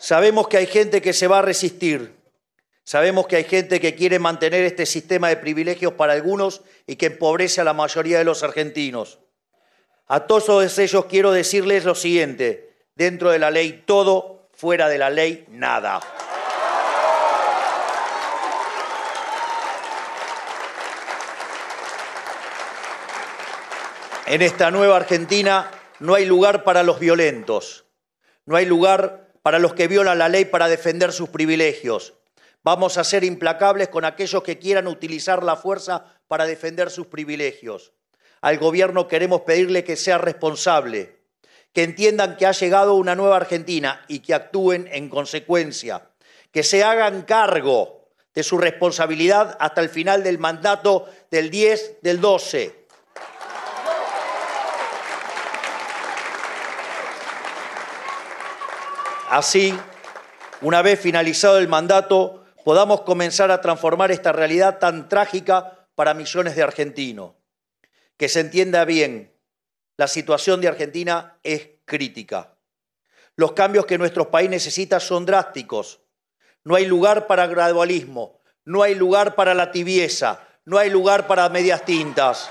Sabemos que hay gente que se va a resistir. Sabemos que hay gente que quiere mantener este sistema de privilegios para algunos y que empobrece a la mayoría de los argentinos. A todos ellos quiero decirles lo siguiente, dentro de la ley todo, fuera de la ley nada. En esta nueva Argentina no hay lugar para los violentos, no hay lugar para los que violan la ley para defender sus privilegios. Vamos a ser implacables con aquellos que quieran utilizar la fuerza para defender sus privilegios. Al gobierno queremos pedirle que sea responsable, que entiendan que ha llegado una nueva Argentina y que actúen en consecuencia, que se hagan cargo de su responsabilidad hasta el final del mandato del 10 del 12 Así, una vez finalizado el mandato, podamos comenzar a transformar esta realidad tan trágica para millones de argentinos. Que se entienda bien, la situación de Argentina es crítica. Los cambios que nuestro país necesita son drásticos. No hay lugar para gradualismo, no hay lugar para la tibieza, no hay lugar para medias tintas.